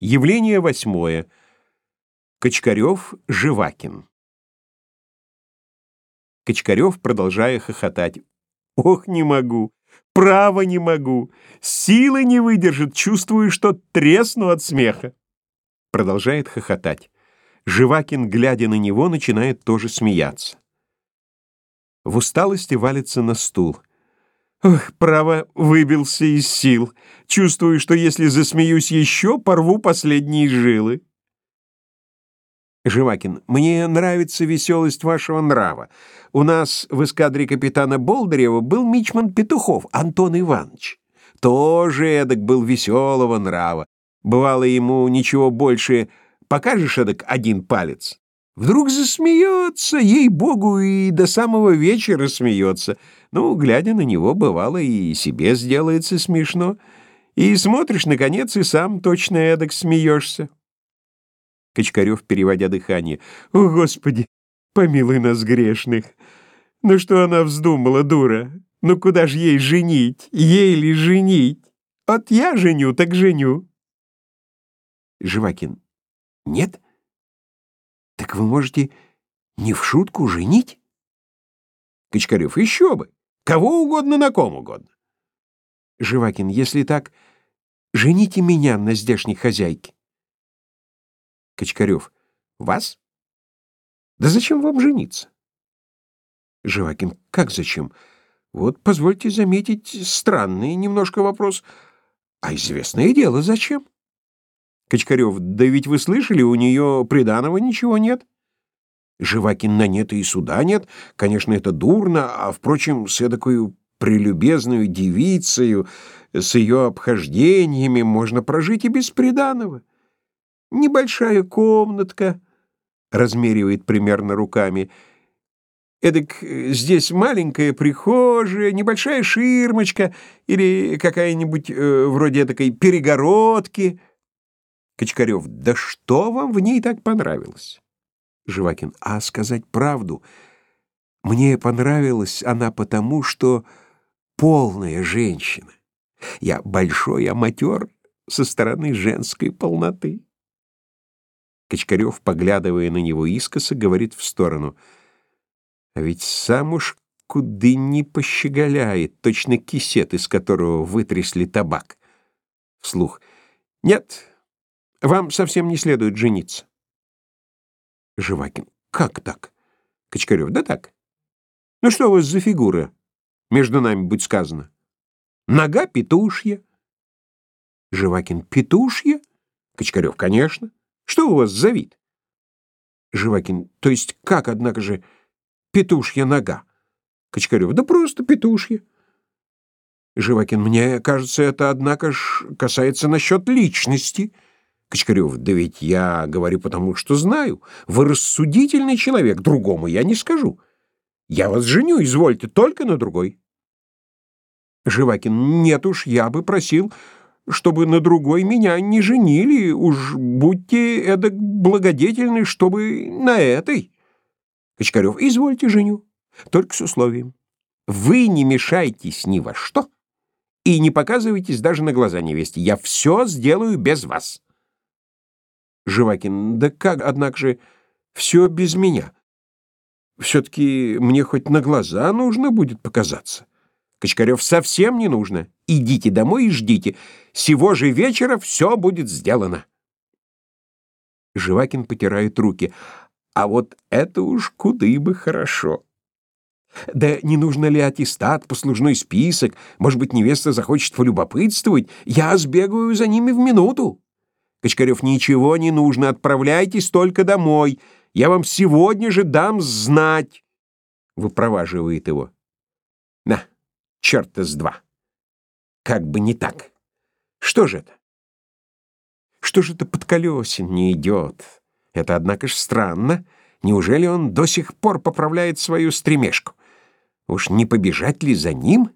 Явление восьмое. Кочкарев, Живакин. Кочкарев, продолжая хохотать. Ох, не могу, право не могу, силы не выдержит, чувствую, что тресну от смеха. Продолжает хохотать. Живакин, глядя на него, начинает тоже смеяться. В усталости валится на стул. Ох, право, выбился из сил. Чувствую, что если засмеюсь еще, порву последние жилы. Живакин, мне нравится веселость вашего нрава. У нас в эскадре капитана Болдырева был мичман Петухов, Антон Иванович. Тоже эдак был веселого нрава. Бывало ему ничего больше, покажешь эдак один палец. Вдруг засмеется, ей-богу, и до самого вечера смеется. Ну, глядя на него, бывало, и себе сделается смешно. И смотришь, наконец, и сам точно эдак смеешься. Кочкарев, переводя дыхание. «О, Господи, помилуй нас грешных! Ну что она вздумала, дура? Ну куда ж ей женить? Ей ли женить? От я женю, так женю!» Живакин. «Нет?» Так вы можете не в шутку женить? Кочкарев, еще бы! Кого угодно на ком угодно. Живакин, если так, жените меня на здешней хозяйке. Кочкарев, вас? Да зачем вам жениться? Живакин, как зачем? Вот, позвольте заметить, странный немножко вопрос. А известное дело, зачем? Кочкарев, да ведь вы слышали, у нее приданого ничего нет. Живакин, на нет и суда нет. Конечно, это дурно, а, впрочем, с эдакою прелюбезную девицею, с ее обхождениями можно прожить и без приданого. Небольшая комнатка, размеривает примерно руками, Эдак э, здесь маленькая прихожая, небольшая ширмочка или какая-нибудь э, вроде такой перегородки — Кочкарев, да что вам в ней так понравилось? Живакин, а сказать правду, мне понравилась она потому, что полная женщина. Я большой аматер со стороны женской полноты. Кочкарев, поглядывая на него искоса, говорит в сторону. А ведь сам уж куды не пощеголяет, точно кисет, из которого вытрясли табак. Вслух. Нет, вам совсем не следует жениться. Живакин. Как так? Кочкарев. Да так. Ну что у вас за фигура? Между нами, будь сказано. Нога петушья. Живакин. Петушья? Кочкарев. Конечно. Что у вас за вид? Живакин. То есть как, однако же, петушья нога? Кочкарев. Да просто петушья. Живакин. Мне кажется, это, однако ж, касается насчет личности. Кочкарев, да ведь я говорю потому, что знаю. Вы рассудительный человек, другому я не скажу. Я вас женю, извольте, только на другой. Живакин, нет уж, я бы просил, чтобы на другой меня не женили. Уж будьте эдак благодетельны, чтобы на этой. Кочкарев, извольте женю, только с условием. Вы не мешайтесь ни во что и не показывайтесь даже на глаза невесте. Я все сделаю без вас. Живакин, да как, однако же, все без меня. Все-таки мне хоть на глаза нужно будет показаться. Кочкарев, совсем не нужно. Идите домой и ждите. Сего же вечера все будет сделано. Живакин потирает руки. А вот это уж куды бы хорошо. Да не нужно ли аттестат, послужной список? Может быть, невеста захочет полюбопытствовать? Я сбегаю за ними в минуту. Кочкарев, ничего не нужно, отправляйтесь только домой. Я вам сегодня же дам знать. Выпроваживает его. На, черта с два. Как бы не так. Что же это? Что же это под колесен не идет? Это, однако ж, странно. Неужели он до сих пор поправляет свою стремешку? Уж не побежать ли за ним?